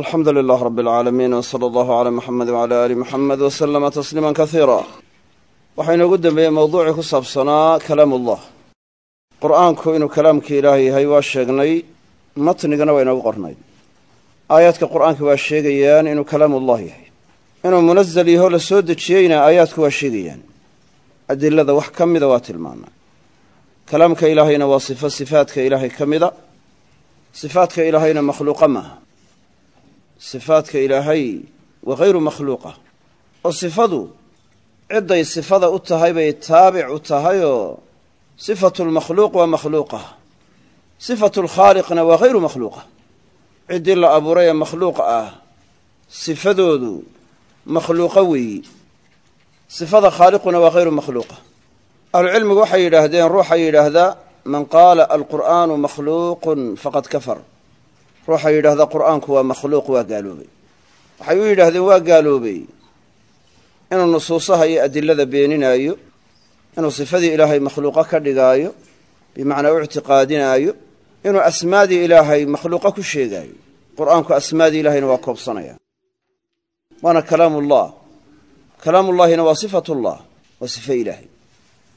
alxamdu lilah rab اlcaalamiin wsala allahu cala muxamed wcala ali muxamed waslama tasliima kasiira waxaa inoogu dembeeyey mowduucii ku saabsanaa kalaam ullah qur'aanku inuu kalaamkii ilaah yahay waa sheegnay matnigana waa inoogu qornayd aayaadka qur'aanka waa sheegayaan inuu kalaamullah yahay. Inuu munazal yaho la soo dejiyeyna aayaadku waa sheegayaan. Adilada wax ka mida waa tilmaanaa. Kalaamka ilaahayna waa sifo sifaadka ilaahay ka mida. Sifaadka ilaahayna makhluuqa maaha sifaadka ilaahay waa hayru makhluuqa. Oo sifadu cidday sifada u tahay bay taabic u tahayoo sifatu lmakhluuq waa makhluuqa. Sifatu lkhaaliqna waa hayru makhluuqa. Ciddii la abuuray ee makhluuq ah sifadoodu makhluuqo weeyi. Sifada khaaliquna waa hayru makhluuqa. Ahlucilmigu waxay yidhaahdeen ruuxa yidhaahdaa man qaala alqur'aanu makhluuqun faqad kafar ruuxa yidhaahda qur'aanku waa makhluuq waa gaaloobay. Waxay u yidhaahdeen waa gaaloobay. Inuu nusuusaha iyo adilada beeninaayo inuu sifadii ilaahay makhluuqo ka dhigaayo bimacnaa u ictiqaadinaayo inuu asmaadii ilaahay makhluuqo ku sheegaayo. Qur'aanku asmaadii ilahayna waa koobsanaya. Waana kalaamullah. Kalaamullahina waa sifatullah waa sifo ilaahay.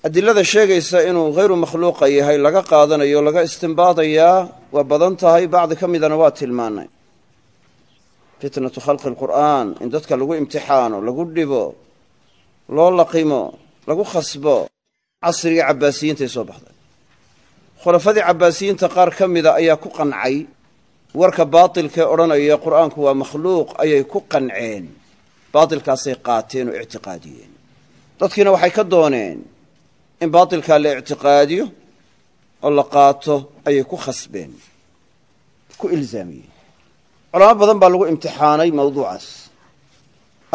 Adilada sheegaysa inuu hayru makhluuqa yahay laga qaadanayo laga istimbaadayaa waa badan tahay bacdi ka midana waa tilmaanay fitnatu khalqi alqur'aan in dadka lagu imtixaano lagu dhibo loo laqimo lagu khasbo casrigii cabbaasiyiintay soo baxday. Khulafadii cabbaasiyiinta qaar ka mida ayaa ku qancay warka baatilkae odhanaya qur'aanku waa makhluuq ayay ku qanceen. Baatilkaasay qaateen oo ictiqaadiyeen. Dadkiina waxay ka dooneen in baatilkaa la ictiqaadiyo oo la qaato ayay ku khasbeen ku ilzaamiyeen. Culamo badan baa lagu imtixaanay mawduucaas.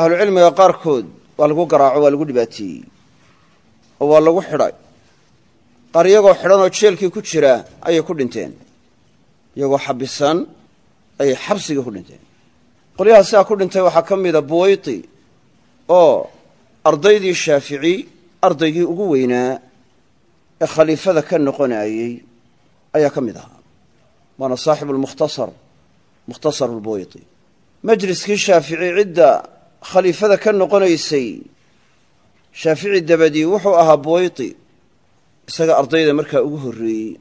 Ahlucilmiga qaarkood waa lagu garaaco waa lagu dhibaateeyey oo waa lagu xidhay. Qaar iyagoo xidhan oo jeelkii ku jira ayay ku dhinteen. Iyagoo xabisan ayay xabsiga ku dhinteen. Qolyaha sidaa ku dhintay waxaa ka mida buwayti oo ardaydii shaafici ardaygii ugu weynaa ee khaliifada ka noqonayey ayaa ka mid ahaa. Waana saaxibu lmukhtasar mukhtasar lbuwayti majliskii shaafici cidda khaliifada ka noqonaysay shaafici dabadii wuxuu ahaa buwayti isaga ardayda markaa ugu horreeyey.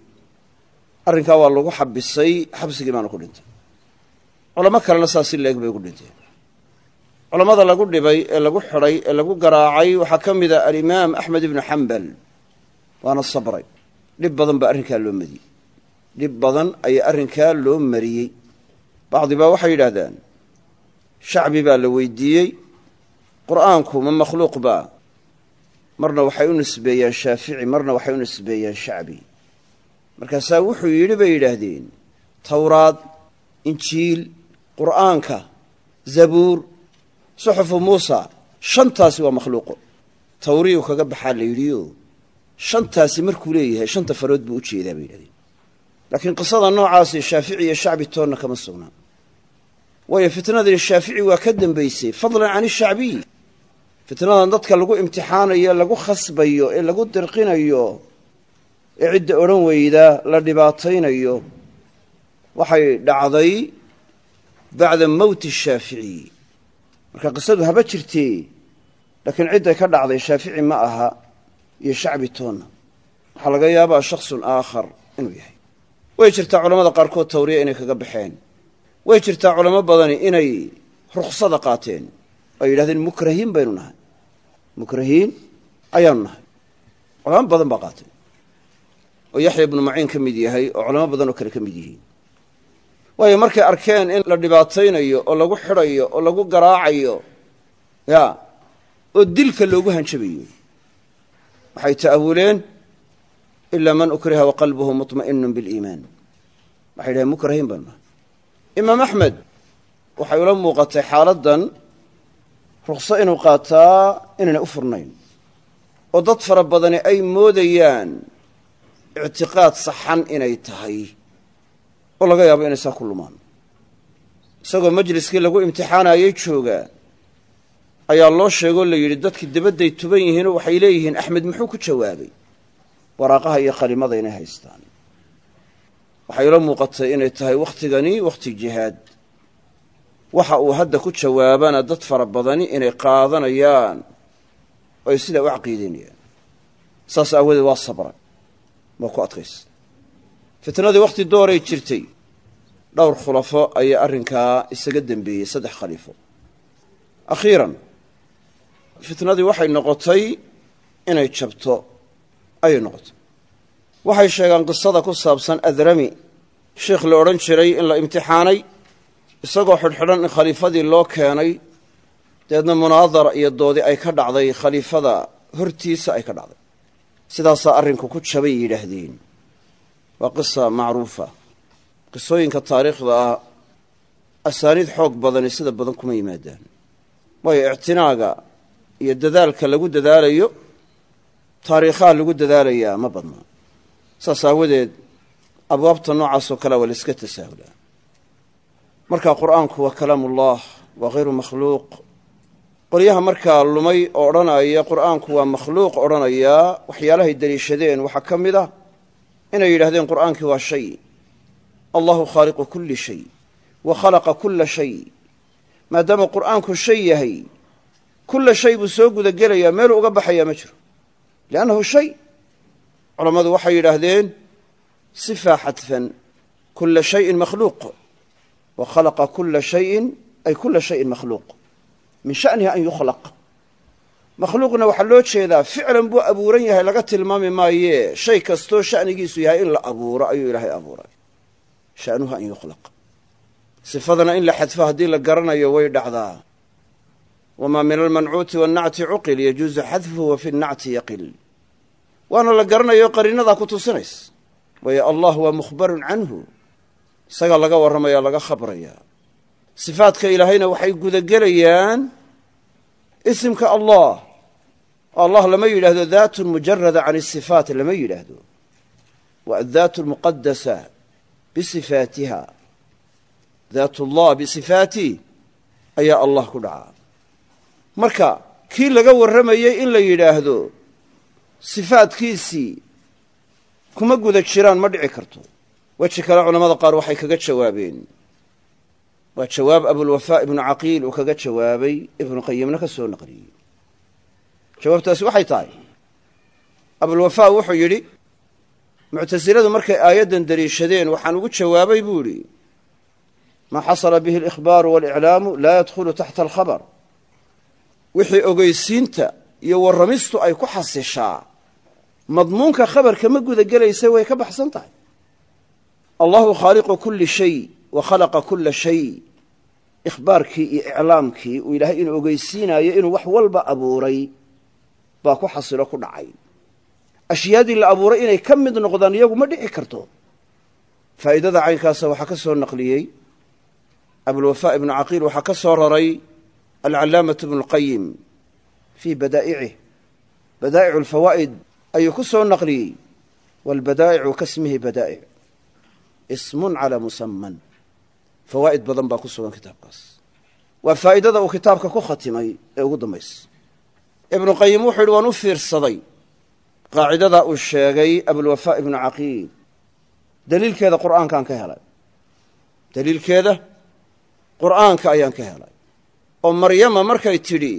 Arrinkaa waa lagu xabisay xabsigii baana ku dhintay. Culamo kalena saas si leeg bay ugu dhinteen. Culammada lagu dhibay ee lagu xidhay ee lagu garaacay waxaa ka mid a alimaam axmed ibnu xambal waana sabray. Dhib badan baa arrinkaa loo mariyey dhib badan ayaa arrinkaa loo mariyey. Bacdi baa waxay yidhaahdaan shacbi baa la weydiiyey qur'aanku ma makhluuq baa. Marna waxay u nisbeeyaan shaafici marna waxay u nisbeeyaan shacbi. Markaasaa wuxuu yidhi bay yidhaahdeen tawraad injiil qur'aanka zabuur suxufu muusa shantaasi waa makhluuqo. Tawriyu kaga baxaa la yidhiyo shantaasi markuu leeyahay shanta farood buu u jeedaa bay yidhahdeen laakiin qisada noocaasi shaafici iyo shacbi toonna kama sugnaa waayo fitnadii shaafici waa ka dambaysay fadlan can ishacbiy fitnadan dadka lagu imtixaanayo lagu khasbayo ee lagu dirqinayo ee cidda odhan weyda la dhibaataynayo waxay dhacday bacda mowti shaaficiy marka qisadu haba jirtee laakiin cidday ka dhacday shaafici ma aha iyo shacbi toonna. Waxaa laga yaabaa shaksun aakhar inuu yahay. Way jirtaa culamada qaarkood tawriya inay kaga baxeen. Way jirtaa culamo badani inay ruksada qaateen. Oo yidhahdeen mukrahiin baynu nahay. Mukrahiin ayaanu nahay. Culamo badan baa qaatay oo yaxya ibnu maciin ka mid yahay oo culamo badan oo kale ka mid yihiin. Waayo markay arkeen in la dhibaataynayo oo lagu xidhayo oo lagu garaacayo ya oo dilka loogu hanjabayo waxay ta'awuleen? Ilaa man ukriha wa qalbuhu muطma'inu biliimaan waxay yidhahen mukrahiin baanu nahay imaam axmed waxay ula muuqatay xaaladdan rukso inuu qaataa inaynay u furnayn. Oo dad fara badani ay moodayaan ictiqaad saxan inay tahay. Oo laga yaabo inay saa ku lumaan. Isagoo majliskii lagu imtixaanayay jooga ayaa loo sheegoo la yidhi dadkii dabadday tuban yihiinoo waxay leeyihiin axmed muxuu ku jawaabay waraaqaha iyo qalimada inay haystaan. Waxay ila muuqatay inay tahay wakhtigani wakhti jihaad. Waxa uu hadda ku jawaabana dad fara badani inay qaadanayaan oo ay sidaa u caqiideynayaan saas aawadeed waa sabray waa ku adkaysa fitnadii wakhti dooray jirtay dhowr khulafo ayaa arrinkaa isaga dembeeyey saddex khaliifo akhiiran fitnadii waxay noqotay inay jabto ayay noqotay. Waxay sheegaan qisada ku saabsan adrami. Sheikh la odhan jiray in la imtixaanay isagoo xidhxidhan in khaliifadii loo keenay dabeedna munaadara iyo doodi ay ka dhacday khaliifada hortiisa ay ka dhacday. Sidaasaa arrinku ku jabay yidhaahdeen. Waa qisa macruufa. Qisooyinka taariikhda ah asaaniid xoog badani sida badan kuma yimaadaan. Waayo ictinaaga iyo dadaalka lagu dadaalayo taariikhaha lagu dadaalayaa ma badna. Saas aawadeed abwaabta noocaasoo kale waa la iska tasaahulaa. Marka qur'aanku waa kalaamullah waa hayru makhluuq. Qolyaha markaa lumay oo odhanaya qur'aanku waa makhluuq odhanayaa waxyaalahay deliishadeen waxaa ka mid ah inay yidhahdeen qur'aankii waa shay. Allahu khaaliqu kulli shay wa khalaqa kulla shay. Maadaama qur'aanku shay yahay kulla shay buu soo gudagelayaa meeluu uga baxayaa ma jiro. Liannahu shay culammadu waxay yidhaahdeen sifaa xadfan kulla shayin makhluuq. Wa khalaqa kulla shayin ay kulla shayin makhluuq. Min shanihi an yukhlaq. Makhluuqna waxaa loo jeedaa ficlan buu abuuran yahay laga tilmaami maayee shay kastoo shanigiisu yahay in la abuuro ayuu ilaahay abuuray. Shanuhu an yukhlaq. Sifadana in la xadfo haddii la garanayo way dhacdaa wamaa min almancuuti wannacti cuqil yajuusu xadfuhu wa fi nnacti yaqil waana la garanayo qariinadaa ku tusinaysa waayo allah waa mukhbarun canhu isagaa laga warramaya laga khabraya sifaadka ilaahayna waxay gudagelayaan isimka allah allah lama yidhaahdo daatun mujarada can isifaat lama yidhaahdo waa addaat lmuqadasa bisifaatiha daat ullah bisifaatih ayaa allah ku dhacaa marka kii laga warramayey in la yidhaahdo sifaadkiisii kuma guda jiraan ma dhici karto. Weji kale culamada qaar waxay kaga jawaabeen. Waa jawaab abulwafaa ibnu caqiil uu kaga jawaabay ibnu qayimna ka soo naqliyey. Jawaabtaasi waxay tahay abulwafaa wuxuu yidhi muctasiladu markay aayaddan deliishadeen waxaan ugu jawaabay buu idhi maa xasala bihi alikhbaaru waaliclaamu laa yadkhulu taxta alkhabar wixii ogeysiinta iyo warramistu ay ku xasishaa madmuunka khabarka ma gudagelaysa way ka baxsan tahay. Allahu khaaliqu kulli shay wa khalaqa kulla shay. Ikhbaarkii iyo iclaamkii uu ilaahay inuu ogeysiinaayo inuu wax walba abuuray baa ku xasilo ku dhacay. Ashyaadii la abuuray inay ka mid noqdaan iyagu ma dhici karto. Faa'iidada caynkaasa waxaa ka soo naqliyey. Abulwafaa ibnu caqiil waxaa ka soo raray alcallaamatu ibnu lqayim fii badaa'icih badaa'icu alfawaa'id ayuu ku soo naqliyey waalbadaa'icu kasmihi badaa'ic ismun calaa musaman fawaa'id badan baa ku sugan kitaabkaas waa faa'idada uu kitaabka ku khatimay ee ugu dambaysa ibnu qayim wuxuu yidhi waan u fiirsaday qaacidadaa uu sheegay abulwafaa ibnu caqiil daliilkeeda qur'aankaan ka helay daliilkeeda qur'aanka ayaan ka helay oo maryama markay tidhi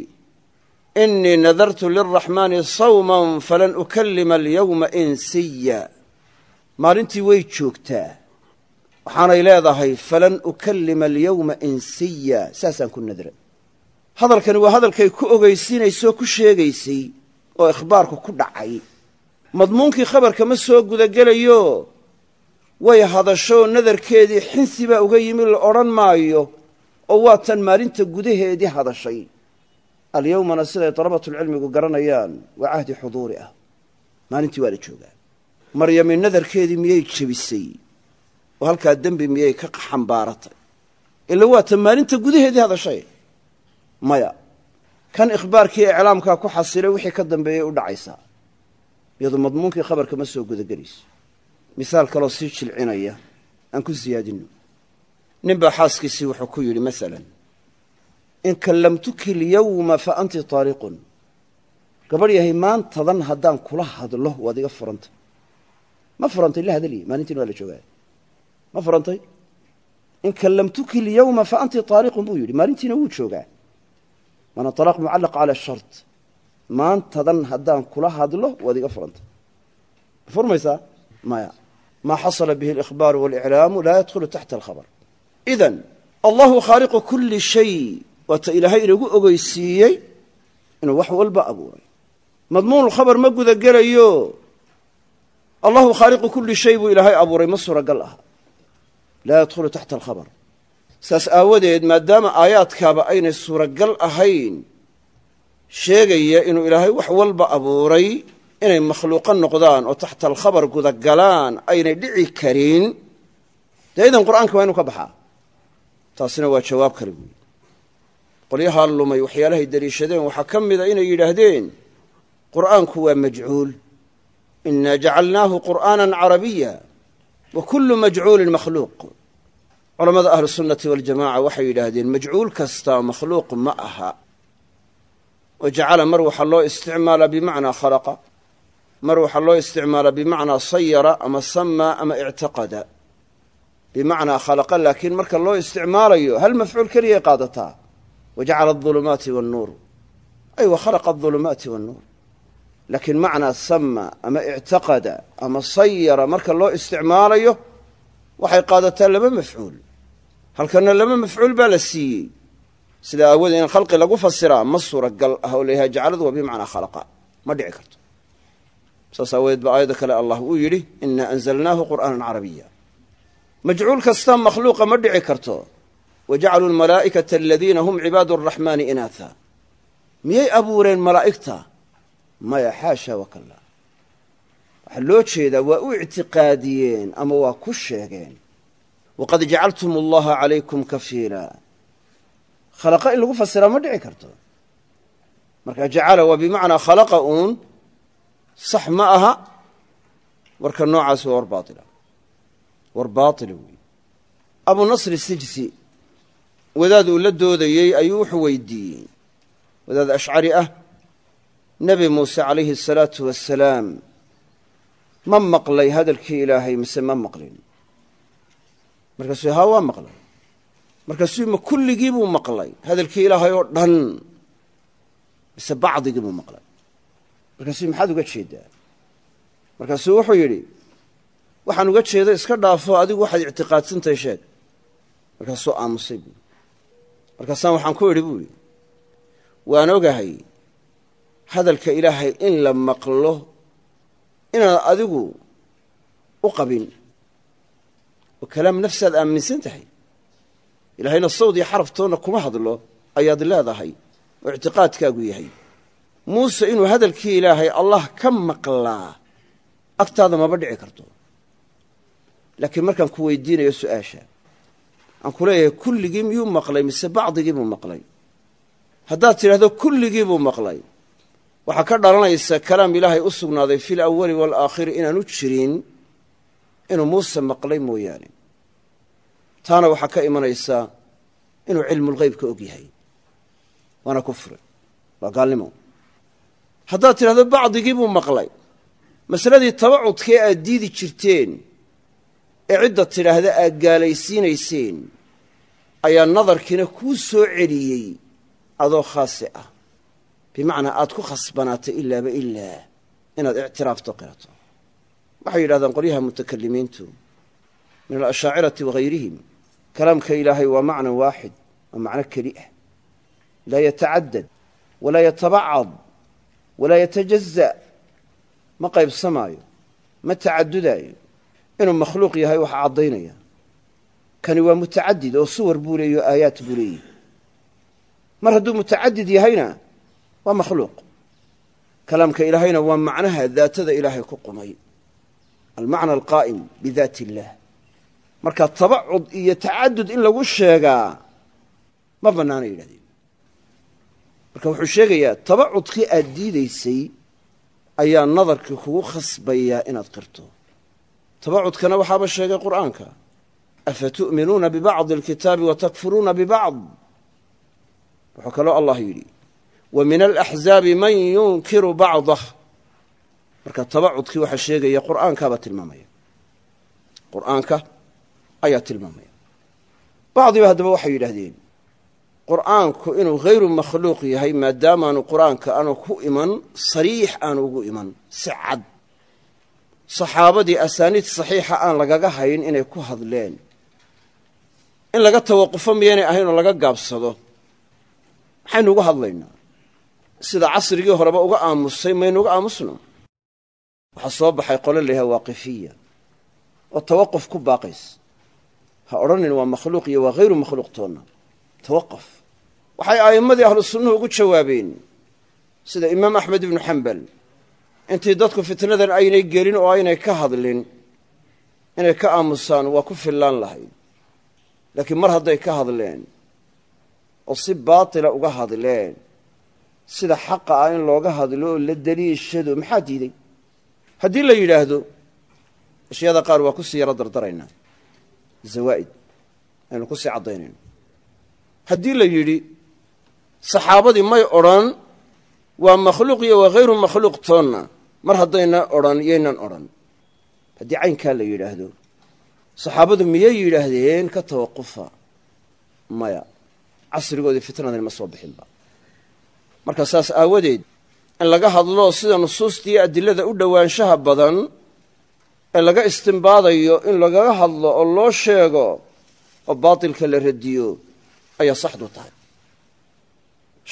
innii nadartu lilraxmaani sawman falan ukallima alyawma insiya. Maalintii way joogtaa. Waxaanay leedahay falan ukallima alyawma insiya. Saasaan ku nadray hadalkani waa hadalkay ku ogeysiinaysoo ku sheegaysay oo ikhbaarku ku dhacay. Madmuunkii khabarka ma soo gudagelayo. Way hadashoo nadarkeedii xinsi baa uga yimi la odhan maayo oo waa tan maalinta gudaheedii hadashay. Alyawmana siday dalabatulcilmigu garanayaan waa cahdi xuduuri ah. Maalintii waa la joogaa. Maryami nadarkeedii miyay jebisay? Oo halkaa dembi miyay ka xambaaratay? Ila waa tan maalinta gudaheedii hadashay? Maya kan ikhbaarkii iclaamkaa ku xasilay wixii ka dambeeyay u dhacaysaa iyadoo madmuunkii khabarka ma soo gudagelayso misaal kaloo sii jilcinaya. Aan ku siyaadino nin baa xaaskiisii wuxuu ku yidhi masalan in kallamtuki alyawma fa anti taaliqun gabadh yahay maantadan haddaan kula hadlo waad iga furantay. Ma furantay la hadalyi maalintiin waa la joogaay ma furantay? In kallamtuki lyawma fa anti taaliqun buu yidhi maalintiina wuu joogaa. Waana talaaq mucallaq cala shart. Maantadan haddaan kula hadlo waad iga furanta ma furmaysaa? Maya. Maa xasala bihi alikhbaaru waliclaamu laa yadkhulu taxta alkhabar idan allahu khaaliqu kulli shay waata ilaahay inagu ogeysiiyey inuu wax walba abuuray. Madmuunulkhabar ma gudagelayo. Allahu khaaliqu kulli shay buu ilaahay abuuray ma suuragal aha. Laa yadkhulu taxta alkhabar. Saas aawadeed maadaama aayaadkaaba aynay suuragal ahayn sheegaya inuu ilaahay wax walba abuuray inay makhluuqo noqdaan oo taxta alkhabar gudagalaan aynay dhici karin. Dee idan qur'aanka waa inu ka baxaa taasina waa jawaab kale buuyi qolyahaa lumay waxyaalahay deliishadeen waxaa ka mida inay yidhaahdeen qur'aanku waa majcuul. Inaa jacalnaahu qur'aanan carabiya wa kullu majcuulin makhluuq. Culammada ahlu sunnati waljamaca waxay yidhaahdeen majcuul kastaa makhluuq ma aha. Oo jacala mar waxaa loo isticmaalaa bimacnaa khalaqa mar waxaa loo isticmaalaa bimacnaa sayara ama sama ama ictaqada bimacnaa khalaqa laakiin marka loo isticmaalayo hal mafcuul keliyay qaadataa wajacala aulumaati wannuur ay wa khalaqa aulumaati wannuur laakiin macnaa sama ama ictaqada ama sayara marka loo isticmaalayo waxay qaadataa laba mafcuul halkana laba mafcuul baa la siiyey sidaa aawoodee in khalqi lagu fasiraa ma suuragal ah oo layahay jacaladu waa bimacnaa khalaqa ma dhici karto saas aawadeed ba aayadda majcuul kasta makhluuqa ma dhici karto. Wa jacaluu lmalaa'ikata aladiina hum cibaadu araxmaani inaatha. Miyay abuureen malaa'igta? Maya xaasha wakalla waxaa loo jeedaa waa u ictiqaadiyeen ama waa ku sheegeen. Waqad jacaltum allaha calaykum kafiila. Khalaqa in lagu fasiraa ma dhici karto. Marka jacala waa bimacnaa khalaqa uun sax ma aha. Warka noocaas waa war baaila war baatila wey abu nasri sijsi wadaad uu la doodayey ayuu wuxuu weydiiyey. Wadaad ashcari ah nebi muuse calayhi asalaatu wassalaam ma maqlay hadalkii ilaahay mise ma maqlin? Markaasuu haa waa maqlay. Markaasuu ma kulligii maqlay hadalkii ilaahay oo dhan mise bacdigii buu maqlay? Markaasuu maxaad uga jeedaa? Markaasuu wuxuu yidhi waxaan uga jeeda iska dhaafo adigu waxaad ictiqaadsantahay sheeg. Markaasuu aamusay buui markaasaan waxaan ku idhi buu yidhi waan ogahay hadalka ilaahay in la maqlo inaad adigu u qabin. Oo kalaam nafsaad aaminsan tahay. Ilaahayna sawd iyo xaraftoonna kuma hadlo ayaad leedahay oo ictiqaadkaagu yahay. Muuse inuu hadalkii ilaahay allah ka maqlaa agtaada maba dhici karto laakiin markaan ku weydiinayo su'aasha aan ku leeyahay kulligii miyuu maqlay mise bacdigii buu maqlay haddaad tidhahdo kulligii buu maqlay waxaa ka dhalanaysa kalaam ilaahay u sugnaaday fi lawali waalaakhiri inaanu jirin inuu muuse maqlay mooyaane taana waxaa ka imanaysaa inuu cilmulgheybka og yahay waana kufri waa gaalnimo haddaad tidhahdo bacdigii buu maqlay masaladii tabacudkee aad diidi jirteen ee cidda tidhaahda aad gaalaysiinayseen ayaa nadarkiina kuu soo celiyey adoo khaasi ah. Bimacnaa aad ku khasbanaatay ilaaba ilaa inaad ictiraafto qirato. Waxay yidhahdaan qolyaha mutakalimiintu min alashaacirati wahayrihim kalaamka ilaahay waa macna waaxid waa macno keli ah. Laa yatacadad walaa yatabacad walaa yatajaza ma qaybsamaayo ma tacadudaayo inuu makhluuq yahay waxa caddaynaya. Kani waa mutacadid oo suwar buu leeyahy o aayaat buu leeyahy mar hadduu mutacadid yahayna waa makhluuq. Kalaamka ilaahayna waa macnaha daatada ilaahay ku qumay. Almacna alqaa'im bidaati illaah marka tabacud iyo tacadud in lagu sheegaa ma bannaana yidhahdeen. Marka wuxuu sheegayaa tabacudkii aad diidaysay ayaa nadarkii kugu khasbayaa inaad qirto tabacudkana waxaaba sheegay qur'aanka afatu'minuuna bibacdi alkitaabi watakfuruuna bibacd? Wuxuu kaloo allah yidhi wa min alaxzaabi man yunkiru bacdah marka tabacudkii waxaa sheegaya qur'aankaabaa tilmaamaya. Qur'aanka ayaa tilmaamaya. Bacdiba haddaba waxay yidhaahdeen qur'aanku inuu hayru makhluuq yahay maadaamaanu qur'aanka aanu ku iman sariix aanu ugu iman si cad saxaabadii asaaniid saxiixa aan lagaga hayn inay ku hadleen. In laga tawaqufo miyaynay ahayn oo laga gaabsado. Maxaynu uga hadlaynaa? Sida casrigii horeba uga aamusay maynu uga aamusno? Waxaa soo baxay qole layaha waaqifiya oo tawaquf ku baaqays. Ha odhanin waa makhluuq iyo waa hayru makhluuq toonna tawaqaf waxay a'immadii ahlu sunnuhu ugu jawaabeen sida imaam axmed ibnu xambal intii dadku fitnadan aynay gelin oo aynay ka hadlin inay ka aamusaan waa ku fillaan lahayd. Laakiin mar hadday ka hadleen oo si baatila uga hadleen sida xaqa ah in looga hadlo oo la deliishado maxaa diiday? Haddii la yidhaahdo ashyaada qaar waa ku sii yaro dardaraynaa zawaa'id aynu ku sii caddaynayno haddii la yidhi saxaabadii may odhan waa makhluuq iyo waa hayru makhluuq toonna mar haddayna odhan yaynan odhan. Haddii caynkaa la yidhaahdo saxaabadu miyay yidhaahdeen? Ka tawaqufa maya casrigoodii fitnadan ma soo bixinba marka saas aawadeed in laga hadlo sida nusuustii adilada u dhowaanshaha badan ee laga istimbaadayo in lagaga hadlo oo loo sheego oo baatilka la radiyo ayaa saxdu tahay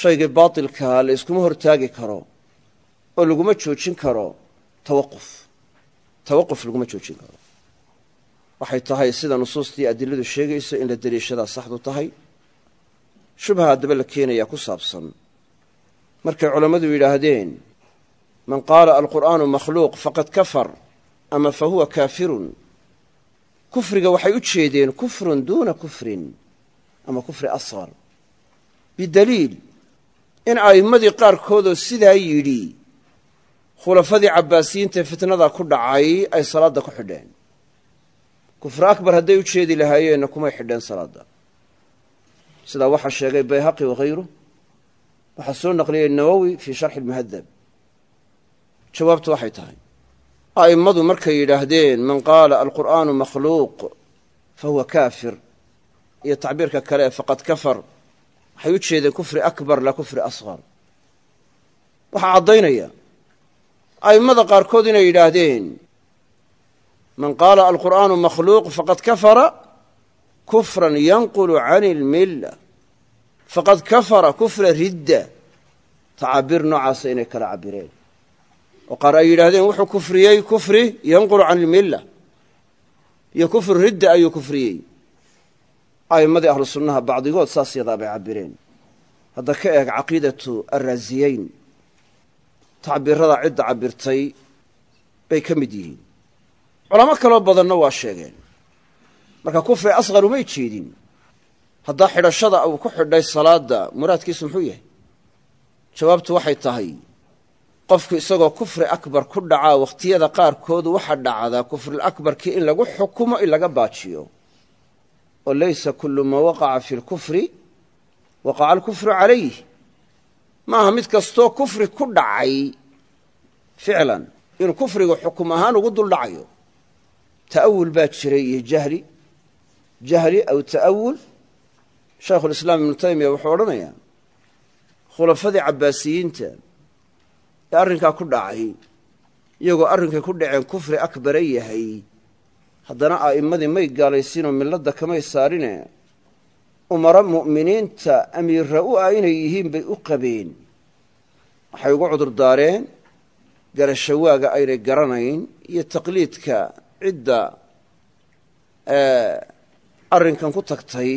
shaygii baatilkaa la iskuma hortaagi karo oo laguma joojin karo tawaquf. Tawaquf laguma joojin karo. Waxay tahay sida nusuustii adiladu sheegayso in la deliishadaa saxdu tahay. Shubha haddaba la keenayaa ku saabsan. Markay culammadu yidhaahdeen man qaala alqur'aanu makhluuq faqad kafar ama fa huwa kaafirun. Kufriga waxay u jeedeen kufrun duuna kufrin ama kufri asqar bidaliil in a'immadii qaarkoodoo sidaa yidhi khulafadii cabbaasiyiintae fitnada ku dhacay ay salaadda ku xidheen. Kufri akbar hadday u jeedi lahaayeenna kumay xidheen salaadda. Sidaa waxaa sheegay bayhaqi wakhayru waxaa soo naqliyey nawowi fii sharxi lmuhadab jawaabtu waxay tahay. A'immadu markay yidhaahdeen man qaala alqur'aanu makhluuq fa huwa kaafir. Iyo tacbiirka kale faqad kafar waxay u jeedeen kufri akbar laa kufri asqar waxaa caddaynaya a'immada qaarkood inay yidhaahdeen man qaala alqur'aanu makhluuq faqad kafara kufran yanqulu can ilmilla faqad kafara kufra ridda. Tacaabiir noocaasa inay kala cabireen oo qaar ay yidhaahdeen wuxuu kufriyey kufri yanqulu can ilmilla iyo kufru ridda ayuu kufriyey a'immadii ahlu sunnaha bacdigood saas yadaa bay cabireen hadda ka eeg caqiidatu arraasiyeyn tacbiirada cidda cabirtay bay ka mid yihiin. Culamo kaloo badanna waa sheegeen. Marka kufri asqar umay jeedin. Haddaa xidhashada uu ku xidhay salaadda muraadkiisu muxuu yahay? Jawaabtu waxay tahay qofku isagoo kufri akbar ku dhacaa wakhtiyada qaarkood waxa dhacdaa kufriakbarkii in lagu xukumo in laga baajiyo oo laysa kullu maa waqaca fi lkufri waqaca alkufru calayh maaha mid kastoo kufri ku dhacay ficlan inuu kufriga xukum ahaan ugu dul dhacayo. Ta'awul baa jiray iyo jahli. Jahli aw ta'awul shaykhulislaam ibnu taymiya wuxuu odhanayaa khulafadii cabbaasiyiinta ee arrinkaa ku dhacay iyagoo arrinkay ku dhaceen kufri akbara yahay haddana a'immadii may gaalaysiinoo milladda kamay saarine umaro mu'miniinta amiirra u ah inay yihiin bay u qabeen. Waxay ugu cudurdaareen garashawaaga aynay garanayn iyo taqliidka cidda arrinkan ku tagtay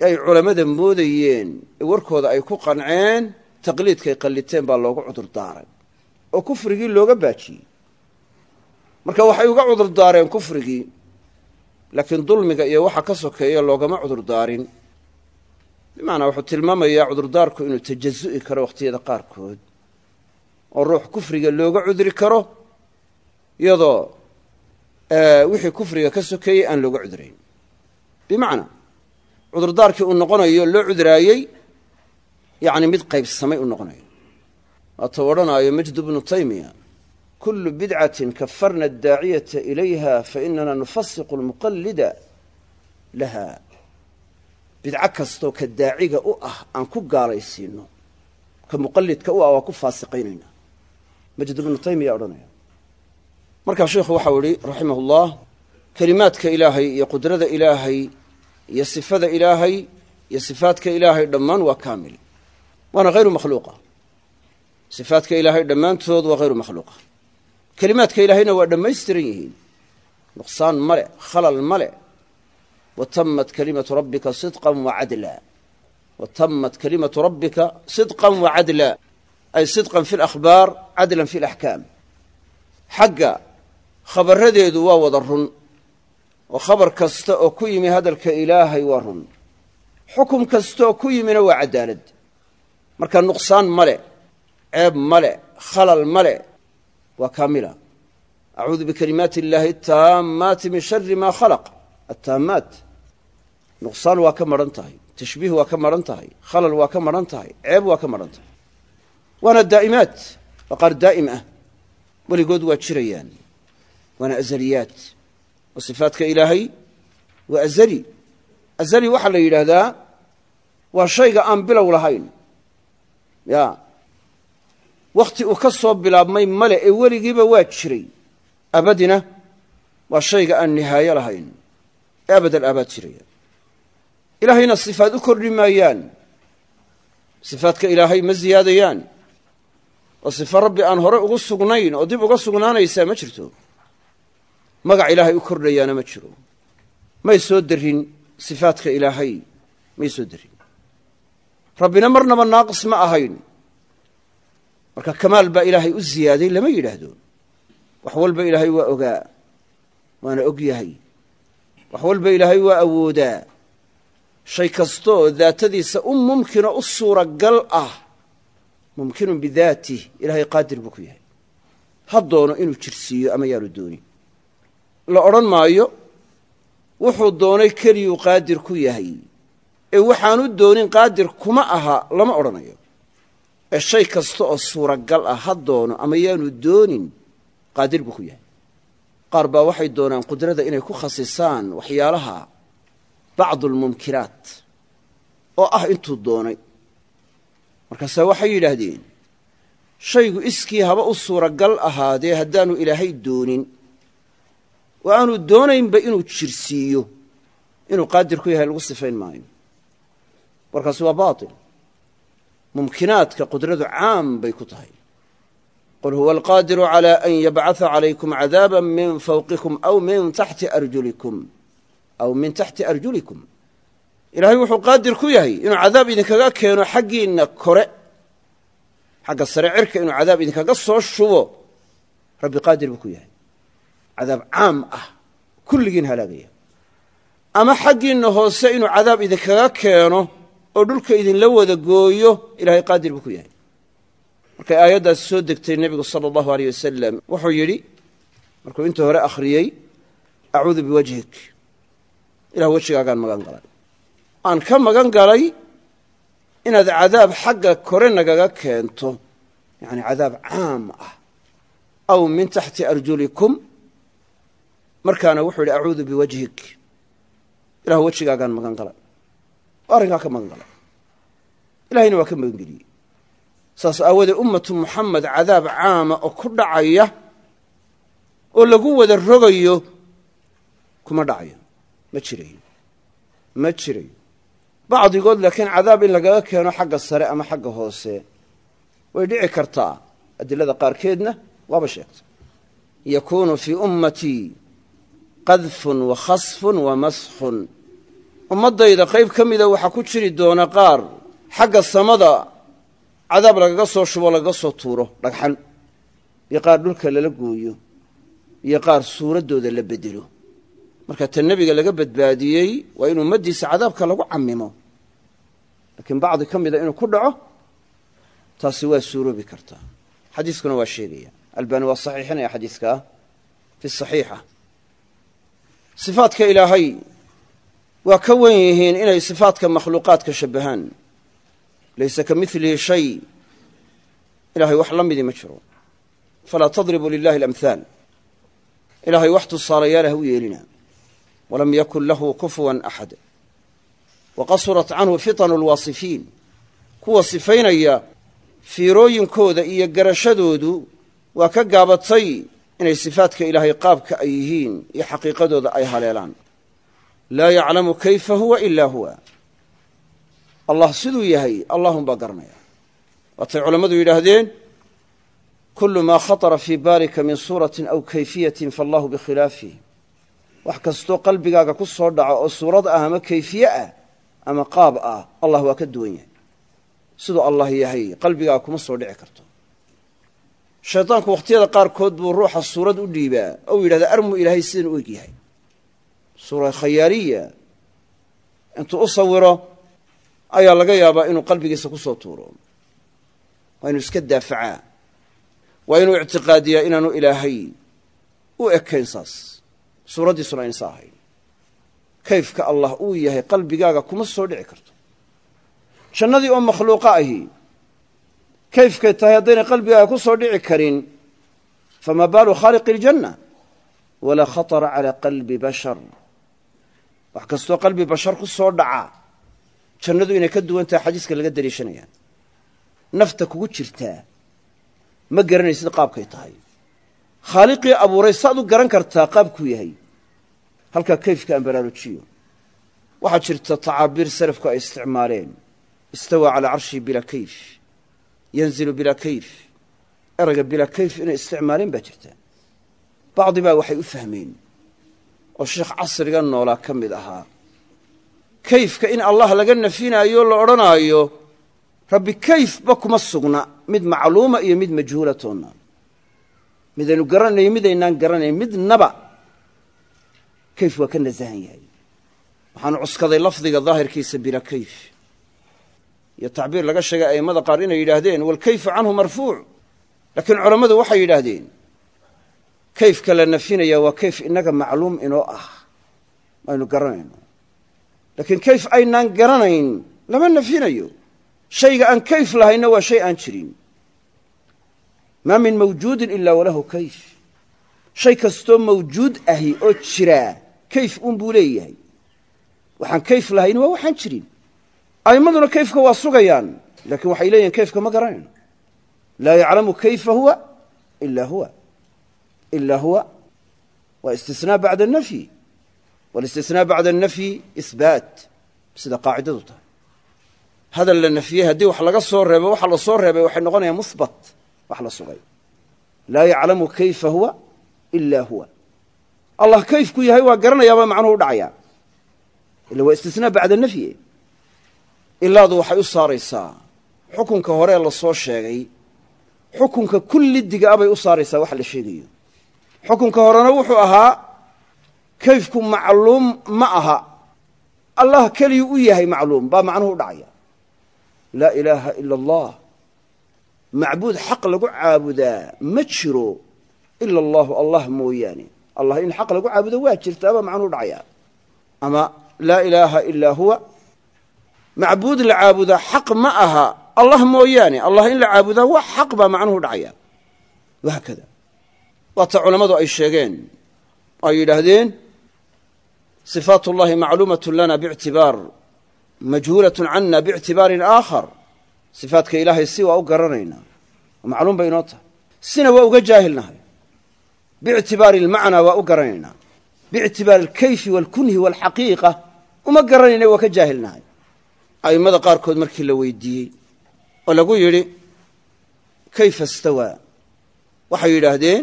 ee ay culammada moodayeen ee warkooda ay ku qanceen taqliidkay qalliteen baa loogu cudurdaaray oo kufrigii looga baajiyey marka waxay uga cudurdaareen kufrigii laakiin dulmiga iyo waxa ka sokeeya loogama cudurdaarin bimacnaa wuxuu tilmaamayaa cudurdaarku inuu tajazu'i karo wakhtiyada qaarkood oo ruux kufriga looga cudri karo iyadoo wixii kufriga ka sokeeyey aan looga cudrayn bimacnaa cudurdaarkii uu noqonayo loo cudraayey yacni mid qaybsamay u noqonayo. Waatuu odhanaayo majd bnu taymiya kulu bidcatin kafarna addaaciyata ilayha fainana nufasiqu lmuqallida laha. Bidco kastoo ka daaciga u ah aan ku gaalaysiino ka muqalidka u ah waa ku faasiqaynaynaa. Majid ibnu taymiya odhanaya. Markaa sheikhu waxau idhi raximah ullah kelimaadka ilaahay iyo qudrada ilaahay iyo sifada ilaahay iyo sifaadka ilaahay dhammaan waa kaamil. Waana hayru makhluuqa. Sifaadka ilaahay dhammaantood waa hayru makhluuqa kelimaadka ilaahayna waa dhammaystiran yihiin. Nuqsaan male khalal male wa tamat kalimatu rabbika sidqan wa cadla wa tamat kalimatu rabbika sidqan wa cadla ay sidqan fi alakhbaar cadlan fi alaxkaam xagga khabaradeedu waa wada run. Oo khabar kasta oo ku yimi hadalka ilaahay waa run. Xukum kasta oo ku yimina waa cadaalad. Marka nuqsaan male ceeb male khalal male waa kaamila acuudu bikalimaati illaahi ataammaati min shari maa khalaq. Attaammaat nuqsaan waa ka maran tahay. Tashbiih waa ka maran tahay. Khalal waa ka maran tahay. Ceeb waa ka maran tahay. Waana daa'imaat waa qaar daa'im ah. Weligood waa jirayaan. Waana azaliyaat oo sifaadka ilaahay waa azali. Waxaa la yidhaahdaa waa shayga aan bilow lahayn wakhti uu ka soo bilaabmay male ee weligiiba waa jiray. Abadina waa shayga aan nihaayo lahayn. Ee abad alaabaad jiraya. Ilaahayna sifaad u kordhi maayaan. Sifaadka ilaahay ma ziyaadayaan. Oo sifo rabbi aan hore ugu sugnayn oo dib uga sugnaanaysaa ma jirto. Magac ilaahay u kordhayaana ma jiro. May soo darin sifaadka ilaahay. May soo darin rabbina marnaba naaqis ma ahayn marka kamaal baa ilaahay u ziyaaday lama yidhaahdo wax walba ilaahay waa ogaa waana og yahay. Wax walba ilaahay waa awoodaa. Shay kastaoo daatadiisa u mumkino u suuragal ah mumkinun bidaatih ilaahay qaadir buu ku yahay. Ha doono inuu jirsiiyo ama yaanu doonin. La odhan maayo wuxuu doonay keliyuu qaadir ku yahay. Ee waxaanu doonin qaadir kuma aha lama odhanayo ee shay kasta oo suuragal ah ha doono ama yaanu doonin qaadir buu ku yahay. Qaar baa waxay doonaan qudrada inay ku khasisaan waxyaalaha bacdu almumkinaat oo ah intuu doonay. Markaasaa waxay yidhaahdeen shaygu iskii haba u suuragal ahaadee haddaanu ilaahay doonin oo aanu doonaynba inuu jirsiiyo inuu qaadir ku yahay lagu sifayn maayo. Warkaasi waa baatil mumkinaadka qudradu caam bay ku tahay. qul huwa alqaadiru calaa an yabcatha calaykum cadaaba min fawqikum aw min taxti arjulikum aw min taxti arjulikum. Ilaahay wuxuu qaadir ku yahay inuu cadaab idinkaga keeno xaggiinna kore. Xagga sare cirka inuu cadaab idinkaga soo shubo rabbi qaadir buu ku yahay. Cadaab caam ah kulligiin halaagaya. Ama xaggiinna hoose inuu cadaab idinkaga keeno oo dhulka idinla wada gooyo ilaahay qaadir buu ku yahay. Markay aayaddaasi soo degtay nebigu sala allahu aleyh wasalam wuxuu yidhi markuu inta hore akhriyey acuudu biwajhik. Ilah wejigaagaan magan galay. Aan ka magan galay inaad cadaab xagga kore nagaga keento yacni cadaab caam ah aw min taxti arjulikum. Markaana wuxuu yidhi acuudu biwajhik. Ilah wejigaagaan magan galay arrinkaa ka magan galay ilahayna waa ka magan geliyey saas aawoodee ummatu muxamed cadaab caama oo ku dhacaya oo lagu wada rogayo kuma dhacayo. Ma jirayo ma jirayo bacdigood laakiin cadaab in lagaga keeno xagga sare ama xagga hoose way dhici kartaa. Adilada qaarkeedna waaba sheegtay yakuunu fii ummatii qadfun wa khasfun wa maskhun ummaddayda qayb ka mida waxaa ku jiri doona qaar xagga samada cadaab lagaga soo shubo lagaga soo tuuro dhagxan iyo qaar dhulka lala gooyo iyo qaar suuraddooda la bedelo marka ta nebiga laga badbaadiyey waa in ummaddiisa cadaabka lagu camimo laakiin bacdi ka mida inuu ku dhaco taasi waa suuroobi kartaa xadiiskuna waa sheegaya. Albaani waa saxiixinaya xadiiskaa fi saxiixa. Sifaadka ilaahay waa ka wen yihiin inay sifaadka makhluuqaadka shabbahaan. Laysa ka milihi shay. Ilahay wax la midii ma jiro. Falaa tadribu lilahi alamhaal ilahay wax tusaalayaal ha u yeelina. Walam yakun lahu kufuwan axad wa qasurat canhu fitanu lwaasifiin kuwa sifaynaya fiirooyinkooda iyo garashadoodu waa ka gaabatay inay sifaadka ilaahay qaabka ay yihiin iyo xaqiiqadooda ay haleelaan laa yaclamu kayfa huwa ilaa huwa. Allah siduu yahay allahunbaa garanaya waatay culammadu yidhaahdeen kulu maa khatara fii baalika min suuratin aw kayfiyatin faallahu bikhilaafih wax kastoo qalbigaaga ku soo dhaco oo suurad ah ama kayfiye ah ama qaab ah allah waa ka duwan yahay. Siduu allah yahay qalbigaaga kuma soo dhici karto. Shaydaanku wakhtiyada qaarkood buu ruuxa suurad u dhiibaa ou yidhahda armu ilaahay sidan u eg yahay suura khayaaliya intuu u sawiro ayaa laga yaabaa inuu qalbigiisa ku soo tuuro. Waa inuu iska daafacaa. Waa inuu ictiqaadiyaa inaanu ilaahay u ekayn saas. Suuraddiisuna aynsa ahayn. Kayfka allah uu yahay qalbigaaga kuma soo dhici karto. Jannadii oo makhluuqa ahi kayfkay tahay haddaynay qalbigaaga ku soo dhici karin famaa baalu khaaliqi iljanna walaa khatara calaa qalbi bashar wax kastoo qalbi bashar ku soo dhaca jannadu inay ka duwan tahay xadiiska laga daliishanaya nafta kugu jirtaa ma garanaysid qaabkay tahay. Khaaliqii abuuray saad u garan kartaa qaabkuu yahay. Halkaa kayfka aan baraarujiyo. Waxaa jirta tacaabiir salafku ay isticmaaleen. Istawaa calaa carshihi bilaa kayf. Yanzilu bilaa kayf. Erayga bilaa kayf inay isticmaaleen baa jirta. Bacdi baa waxay u fahmeen oo sheekh casriga noolaa ka mid ahaa. Kayfka in allah laga nafinaayo la odhanaayo rabbi kayfba kuma sugna. Mid macluuma iyo mid majhuula toonna midaynu garanayo midaynaan garanayn midnaba kayf waa ka nasahan yahay. Waxaanu cuskaday lafdiga daahirkiisa bilaa kayf. Iyo tacbiir laga sheegay a'immada qaar inay yidhaahdeen walkayfu canhu marfuuc. Laakiin culammadu waxay yidhaahdeen kayfka la nafinaya waa kayf innaga macluum inoo ah aynu garanayno. Laakiin kayf aynaan garanayn lama nafinayo. Shayga aan kayf lahayna waa shay aan jirin. Maa min mawjuudin ilaa walahu kayf shay kastoo mawjuud ahi oo jiraa kayf un buu leeyahay. Waxaan kayf lahayni waa waxaan jirin. A'immaduna kayfka waa sugayaan laakiin waxay leeyihiin kayfka ma garanayno laa yaclamu kayfa huwa ilaa huwa ilaa huwa waa istisnaa bacda anafyi walistisnaa bacda annafyi ihbaat sida qaacidadu tahay hadal la nafiyey haddii wax laga soo reebo waxa la soo reebay waxay noqonayaa muhbat wax la sugay laa yaclamu kayfa huwa ilaa huwa allah kayfku yahay waa garanayaabaa macnuhu u dhacayaa ila waa istisnaa bacda nafyi ilaadu waxay u saaraysaa xukunka horee la soo sheegay xukunka kullidiga abay u saaraysaa xukunka horena wuxuu ahaa kayfku macluum ma aha. Allah keliyuu u yahay macluum baa macnuhu dhacaya. Laa ilaaha ila allah macbuud xaq lagu caabudaa ma jiro ila allahu allah mooyaane. Allah in xaq lagu caabudo waa jirtaabaa macnuhu dhacaya. Ama laa ilaaha ilaa huwa macbuud la caabudaa xaq ma aha allah mooyaane. Allah in la caabudaa waa xaq baa macnuhu dhacaya. Wahaakada waata culammadu ay sheegeen ay yidhaahdeen sifaat ullahi macluumat lana biictibaar majhuulat cana biictibaarin aakhar. Sifaatka ilaahay si waa u garanaynaa. Macluum bay inoo tahay. Sina waa uga jaahilnahay. Biictibaari almacnaa waa u garanaynaa. Biictibaari alkayfi waalkunhi waalxaqiiqa uma garanayna waa ka jaahilnahay. A'immada qaarkood markii la weydiiyey oo lagu yidhi kayfa istawaa waxay yidhaahdeen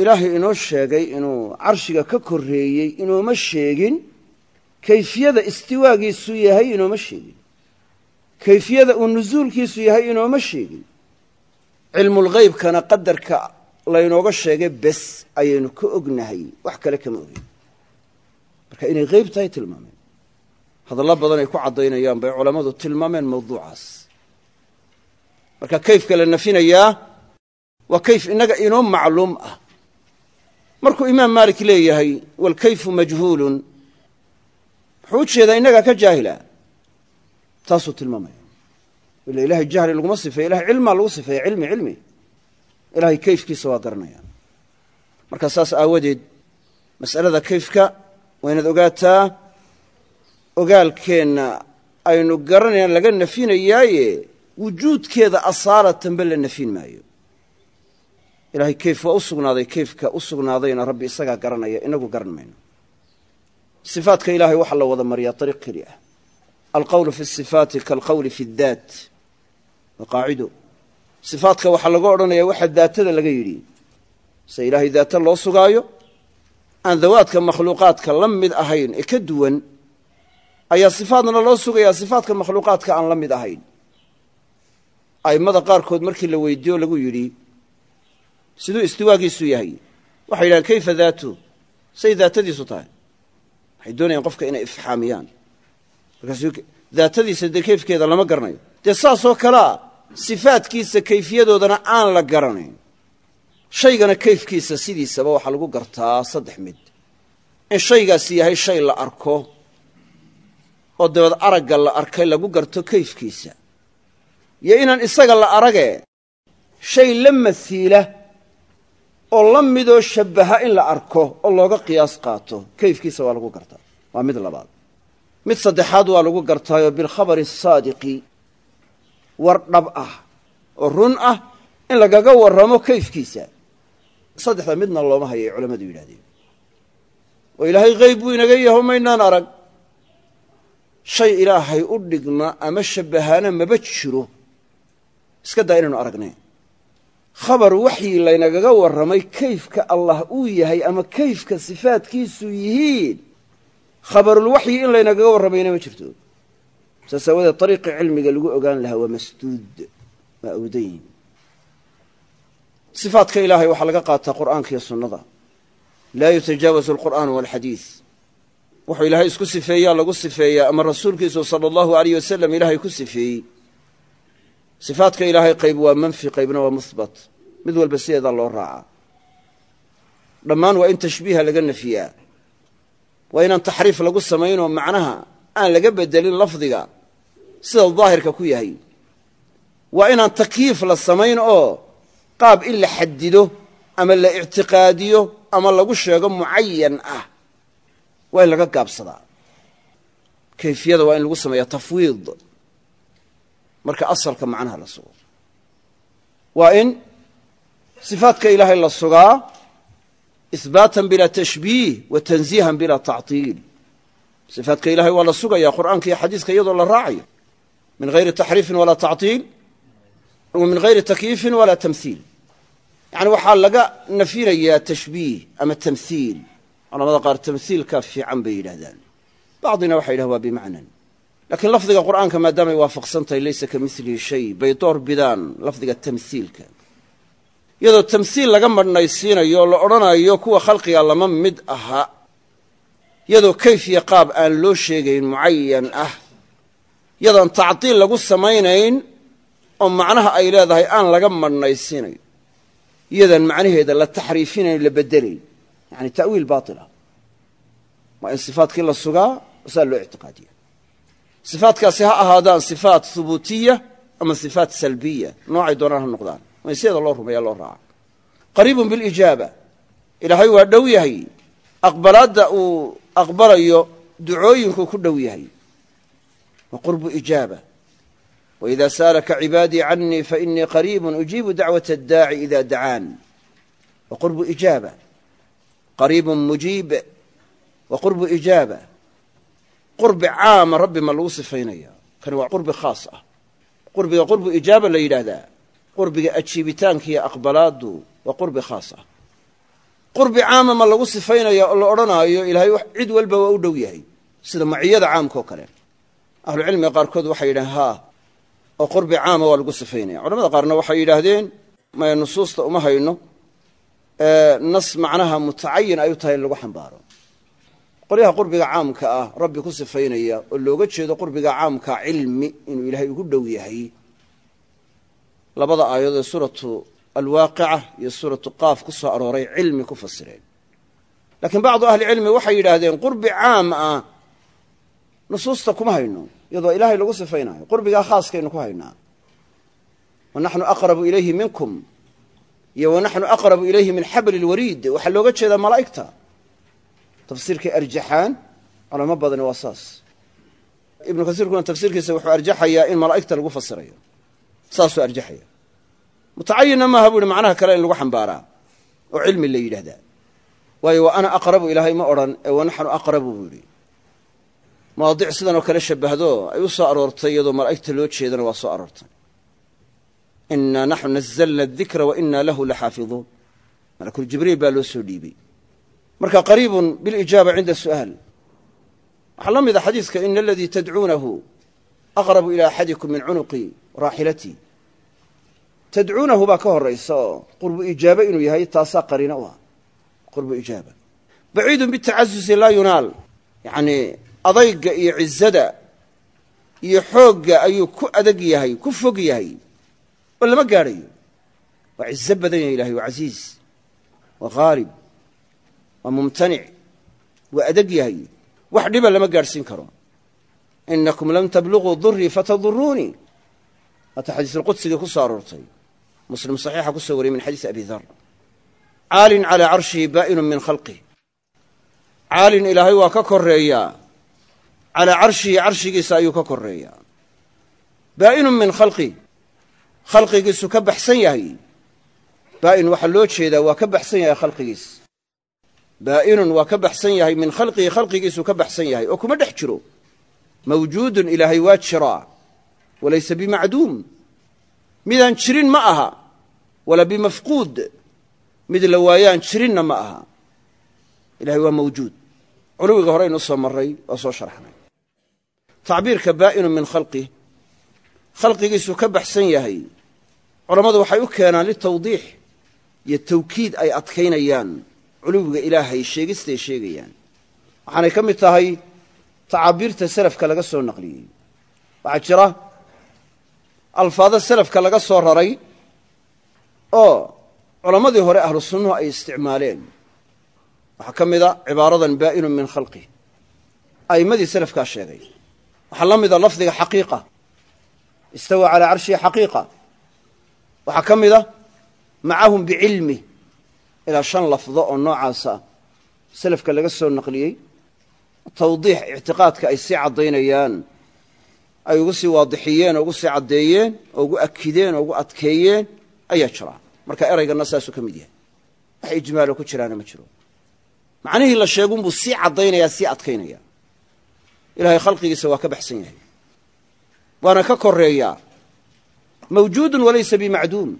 ilaahay inoo sheegay inuu carshiga ka korreeyey inooma sheegin. Kayfiyada istiwaagiisu yahay inooma sheegin. Kayfiyada uu nusuulkiisu yahay inooma sheegin. Cilmulghaybkana qadarka laynooga sheegay bes ayaynu ka ognahay. Wax kale kama ogin marka inay hayb tahay tilmaameen. Hadallo badan ay ku caddaynayaan bay culammadu tilmaameen mawduucaas. Marka kayfka la nafinayaa waa kayf innaga inoo macluum ah markuu imaam maalik leeyahay walkayfu majhuulun. Muxuu u jeedaa innagaa ka jaahila. Taasuu tilmaamaya. Ila ilahay jahli laguma sifeeye ilahay cilmaa lagu sifeeya cilmi cilmi. Ilahay kayfkiisa waa garanaya. Marka saas aawadeed mas'alada kayfka waa inaad ogaataa ogaalkeenna aynu garanayaan laga nafinayaaye wujuudkeeda asaalatanba la nafin maayo ilaahay kayf waa u sugnaaday kayfka u sugnaadayna rabbi isagaa garanaya inagu garan mayno. Sifaadka ilaahay waxaa la wada mariyaa ariiq keli ah. Alqowlu fi sifaati kaalqowli fi daat. Waa qaacido waxaa laga odhanaya waxa daatada laga yidhi. Se ilaahay daata loo sugaayo aan dawaadka makhluuqaadka la mid ahayn ee ka duwan ayaa sifaadna loo sugayaa sifaadka makhluuqaadka aan la mid ahayn. A'immada qaarkood markii la weydiiyo lagu yidhi siduu istiwaagiisu yahay. Waxay yidhahaan kayfa daatu? Say daatadiisu tahay. Waxay doonayaan qofka inay ifxaamiyaan. Markaas daatadiisa dee kayfkeeda lama garanayo. Dee saasoo kalea sifaadkiisa kayfiyadoodana aan la garanayn. Shaygana kayfkiisa sidiisaba waxaa lagu gartaa saddex mid. In shaygaasi yahay shay la arko oo dabeed aragga la arkay lagu garto kayfkiisa. Iyo inaan isaga la arage shay la masiila oo la midoo shabbaha in la arko oo looga qiyaas qaato kayfkiisa waa lagu gartaa. Waa mid labaad. Mid saddexaad waa lagu gartaayoo bilkhabari asaadiqi war dhab ah oo run ah in lagaga warramo kayfkiisa. Saddexda midna looma hayay culammadu yidhahdeen oo ilaahay hayb buu inaga yaho maynaan arag. Shay ilaahay u dhigma ama shabbahaana maba jiro. Iska daa inaynu aragneen khabar waxyi laynagaga warramay kayfka allah uu yahay ama kayfka sifaadkiisu yihiin. Khabarulwaxyi in laynagaga warramayna ma jirto. Saas aawadeed ariiqii cilmiga lagu ogaan lahaa waa masduud waa awdan yihiin sifaadka ilaahay waxaa laga qaataa qur'aanka iyo sunnada. Laa yutajaawazu alqur'aanu walxadiid wuxuu ilaahay isku sifeeyaa lagu sifeeyaa ama rasuulkiisu sala allahu alayh wasalam ilaahay ku sifeeyey sifaadka ilaahay qayb waa manfi qaybna waa muhbat mid walba sideedaa loo raacaa dhammaan waa in tashbiiha laga nafiyaa. Waa inaan taxriif lagu samaynoo macnaha aan laga bedelin lafdiga sida daahirka ku yahay. Waa inaan takyiif la samayn oo qaab in la xadido ama la ictiqaadiyo ama lagu sheego mucayan ah. Waa in laga gaabsadaa. Kayfiyada waa in lagu sameeyaa tafwiid marka asalka macnaha la sugo. Waa in sifaadka ilaahay la sugaa ihbaatan bilaa tashbiih wa tanziihan bilaa tactiil. Sifaadka ilahay waa la sugayaa qur'aanka iyo xadiiska iyadoo la raacayo. Min hayri taxriifin walaa tactiil wa min hayri takyiifin walaa tamhiil yani waxaa laga nafinayaa tashbiih ama tamhiil culamada qaar tamhiilka fiican bay yidhahdaan bacdina waxa yidhaha waa bimacnan lakiin lafdiga qur'aanka maadaamay waafaqsan tahay laysa ka milihi shay bay door bidaan lafdiga tamhiilka iyadoo tamhiil laga madhnaysiinayo oo la odhanayo kuwa khalqiga lama mid aha iyadoo kayfiya qaab aan loo sheegayn mucayan ah iyadoon tacdiil lagu samaynayn oo macnaha ay leedahay aan laga madhnaysiinayo iyadaan macnaheeda la taxriifinayn la bedelayn. Yani ta'wiil baila waa in sifaadkii la sugaa saa loo ictiqaadiya sifaadkaasi ha ahaadaan sifaat hubuutiya ama sifaat salbiya. Noocay doonaan ha noqdaan. Waa in sideeda loo rumeeya loo raaca. Qariibun bilijaaba ilaahay waa dhow yahay. Aqbalaadda uu aqbalayo ducooyinkuu ku dhow yahay. Wa qurbu ijaaba. Waida sa'alaka cibaadii canii fainii qariibun ujiibu dacwat addaaci ida dacaan. Wa qurbu ijaaba qurbi caama rabbi ma lagu sifaynaya. Kani waa qurbi khaas ah. Qurbiga qurbu ijaaba la yidhaahdaa. Qurbiga ajiibitaankiiyo aqbalaaddu waa qurbi khaas ah. Qurbi caama ma lagu sifaynaya oo la odhanaayo ilaahay cid walba waa u dhow yahay sida maciyada caamka oo kale. Ahlucilmiga qaarkood waxay yidhahen haa oo qurbi caama waa lagu sifaynaya. Culamada qaarna waxay yidhaahdeen maya nusuusta uma hayno nas macnaha mutacayin ay u tahay in lagu xambaaro qolyaha qurbiga caamka ah rabbi ku sifaynaya oo looga jeedo qurbiga caamka cilmi inuu ilaahay ugu dhow yahay. Labada aayadood ee suuratu alwaaqica iyo suuratu qaaf ku soo arooray cilmi ku fasireen. Laakiin bacdu ahlicilmi waxay yidhaahdeen qurbi caam ah nusuusta kuma hayno iyadoo ilaahay lagu sifaynayo qurbigaa khaaskaynu ku haynaa. Wa naxnu aqrabu ilayhi minkum iyo wa naxnu aqrabu ilayhi min xabli lwariid waxaa looga jeedaa malaa'igta tafsiirkay arjaxaan culamo badani waa saas. Ibnu kasiirkuna tafsiirkiisa wuxuu arjaxayaa in malaa'igta lagu fasirayo. Saasuu arjaxaya mutacayinna maaha bu ihi macnaha kale in lagu xambaaraa oo cilmi la yidhaahdaa. Waayo wa ana aqrabu ilaahay ma odhan ee wanaxnu aqrabu buu yidhi. Mawaadic sidan oo kale shabbahdo ay u soo aroortay iyadoo malaa'igta loo jeedana waa soo aroortay. Inaa naxnu nazalna adikra wa inaa lahu laxaafiduun. Malakuljibriil baa loo soo dhiibey marka qariibun bilijaaba cinda su'aal. Waxaa la mid a xadiiska ina aladii tadcuunahu aqrabu ilaa axadikum min cunuqi raaxilatii tadcuunahu baa ka horaysa oo qurbu ijaaba inuu yahay taasaa qariina u ah. Qurbu ijaaba. Baciidun bitacasusi laa yunaal. Yacnii adayga iyo cizada iyo xoogga ayuu ku adag yahay ku fog yahay oo lama gaadhayo. Waa cizo badan yahay ilahay waa casiiz waa khaalib waa mumtanic waa adag yahay. Wax dhiba lama gaadhsiin karo. Inakum lam tabluguu durii fataduruunii waata xadiisulqudsigii ku soo aroortay muslim saxiixa ku soo wariyey min xadiisi abi dar. Caalin calaa carshihi baa'inun min khalqih. Caalin ilaahay waa ka koreeyaa calaa carshihi carshigiisa ayuu ka koreeyaa baa'inun min khalqih. Khalqigiisu ka baxsan yahay. Baa'in waxaa loo jeedaa waa ka baxsan yahay khalqigiis baa'inun waa ka baxsan yahay min khalqihi khalqigiisu ka baxsan yahay. Oo kuma dhex jiro. Mawjuudun ilaahay waa jiraa walaysa bimacduum. Midaan jirin ma aha. Walaa bimafquud. Mid la waayaan jirinna ma aha. Ilahay waa mawjuud. Culuwiga hore aynu soo marray waa soo sharxnay. Tacbiirka baa'inun min khalqih khalqigiisu ka baxsan yahay. Culammadu waxay u keenaan litawdiix iyo tawkiid ay adkaynayaan culuwiga ilaahay sheegistay sheegayaan. Waxaanay ka mid tahay tacaabiirta selafka laga soo naqliyey. Waxaa jira alfaado selafka laga soo raray oo culammadii hore ahlu sunnuhu ay isticmaaleen. Waxaa ka mida cibaaradan baa'inun min khalqih a'immadii selafkaa sheegay. Waxaa la mida lafdiga xaqiiqa. Istawa calaa carshihi xaqiiqa. Waxaa ka mida macahum bicilmih ilaa shan lafdo oo noocaasa selafka laga soo naqliyey tawdiix ictiqaadka ay sii caddaynayaan ay ugu sii waadixiyeen oo ugu sii caddeeyeen oo ugu akideen oo ugu adkeeyeen ayaa jira. Marka erayganna saasuu ka mid yahay. Wax ijmaalo ku jiraana ma jiro. Macnihii la sheegunbuu sii caddaynaya sii adkaynaya ilahay khalqigiisa waa ka baxsan yahay. Waana ka koreeyaa mawjuudun walaysa bimacduum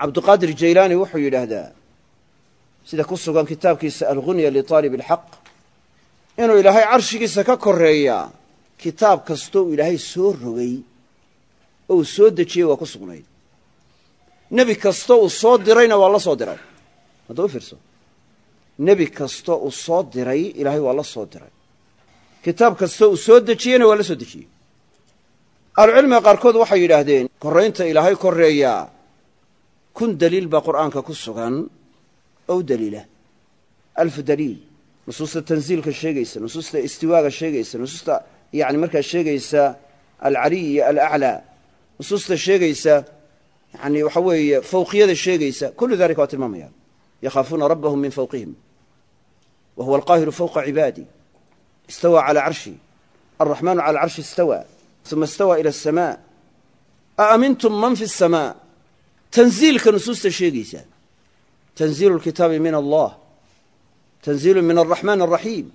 cabduqaadir jaylaani wuxuu yidhaahdaa sida ku sugan kitaabkiisa algunya liطaalib اlxaq inuu ilaahay carshigiisa ka koreeyaa kitaab kastoo uu ilaahay soo rogay oo uu soo dejiyey waa ku sugnayd. Nebi kastoo uu soo dirayna waa la soo diray. Hadda u fiirso? Nebi kastoo uu soo diray ilaahay waa la soo diray. Kitaab kastoo uu soo dejiyeyna waa la soo dejiyey. Ahlucilmiga qaarkood waxay yidhaahdeen koraynta ilaahay koreeyaa kun daliil baa qur'aanka ku sugan oo u daliila. Alfu daliil. Nusuusta tanziilka sheegaysa nusuusta istiwaaga sheegaysa nusuusta yani markaa sheegaysa alcaliy iyo alaclaa. Nusuusta sheegaysa yani waxa weeye fawqiyada sheegaysa kullu dalika waa tilmaamayaan yakhaafuuna rabbahum min fawqihim. Wa huwa alqaahiru fawqa cibaadi. Istawa calaa carshi alraxmaanu cala carshi istawa. Uma istawa ila asamaa a man fi asamaa tanziilka nusuusta sheegaysa tanziilu lkitaabi min allah tanziilu min alraxmaan alraxiim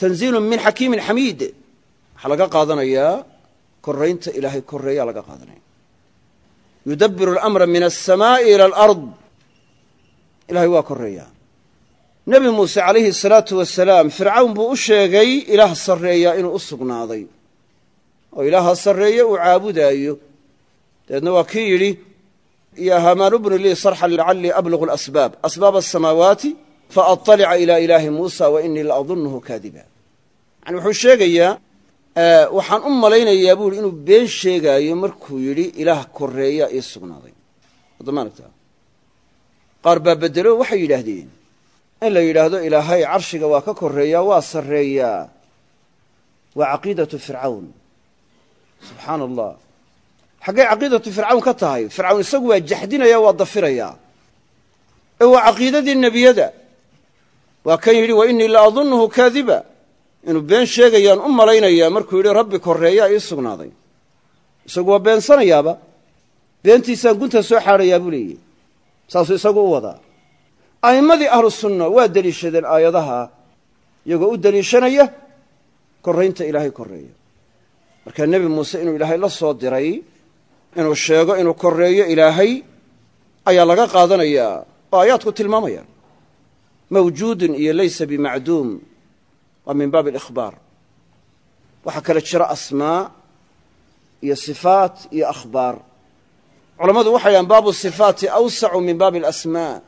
tanziilu min xakiimin xamiid waxaa laga qaadanayaa koraynta ilaahay koreeyaa laga qaadanaya yudabiru alamra min alsamaa'i ila alard ilahay waa koreeyaa nebi muuse calayhi asalaatu wasalaam fircawn buu u sheegay ilaah sarreeyaa inuu u sugnaaday oo ilaaha sarreeye uu caabudaayo dabeedna waa kii yidhi ya haamaanu bni lii sarxan lacallii ablugu alasbaab asbaab asamaawaati faatalica ilaa ilaahi muusa wa inii la adunnuhu kaadiba yani wuxuu sheegayaa waxaan u malaynayaa buu ihi inuu been sheegaayo markuu yidhi ilaah koreeya ii sugnaaday qaar baa bedelo waxay yidhaahdeen in la yidhaahdo ilaahay carshiga waa ka koreeyaa waa sarreeyaa waa caqiidatu fircawn subxaana allah xaggay caqiidatu fircawn ka tahay fircawn isagu waa jaxdinaya waa dafirayaa ee waa caqiidadii nebiyada. Waa kan yidhi wa innii la adunnuhu kaadiba. Inuu been sheegayaan u malaynayaa markuu yidhi rabbi korreeyaa ii sugnaaday. Isagu waa beensanayaaba. Beentiisaan gunta soo xaadhayaa buu leeyahy saasuu isagu u wadaa. A'immadii ahlu sunna waa deliishadeen aayadaha iyagoo u deliishanaya korraynta ilaahay korreeya. Markaa nebi muuse inuu ilaahay la soo diray inuu sheego inuu korreeyo ilaahay ayaa laga qaadanayaa oo aayaadku tilmaamayaan mawjuudun iyo laysa bimacduum waa min baabi alikhbaar. Waxaa kale jira asmaa iyo sifaat iyo akhbaar. Culammadu waxay dhahaan baabu sifaati awsacu min baabi alasmaa.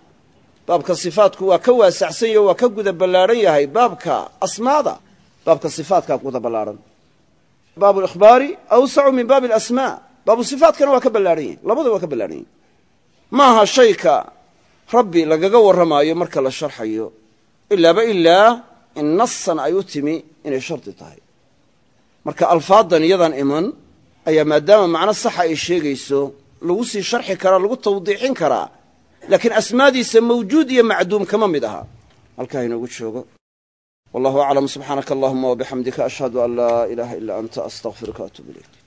Baabka sifaatku waa ka waasacsan yaho waa ka guda ballaadhan yahay baabka asmaada. Baabka sifaatkaa guda ballaadhan baabu likhbaari awsacu min baabi alasmaa baabu sifaatkana waa ka ballaadhan yahay labada waa ka ballaadhan yahay ma aha shayka rabbi lagaga warramaayo marka la sharxayo ilaaba ilaa in nasan ay u timi inay shardi tahay. Marka alfaadan iyadan iman ayaa maadaama macno saxa ay sheegayso lagu sii sharxi karaa lagu tawdiixin karaa laakiin asmaadiisa mawjuud iyo macduum kama mid aha. Halkaa inoogu joogo. Wallahu aclam. Subxaanaka allahuma wabixamdika ashhadu an laa ilaaha ilaa anta astaqfiruka atuub ilayk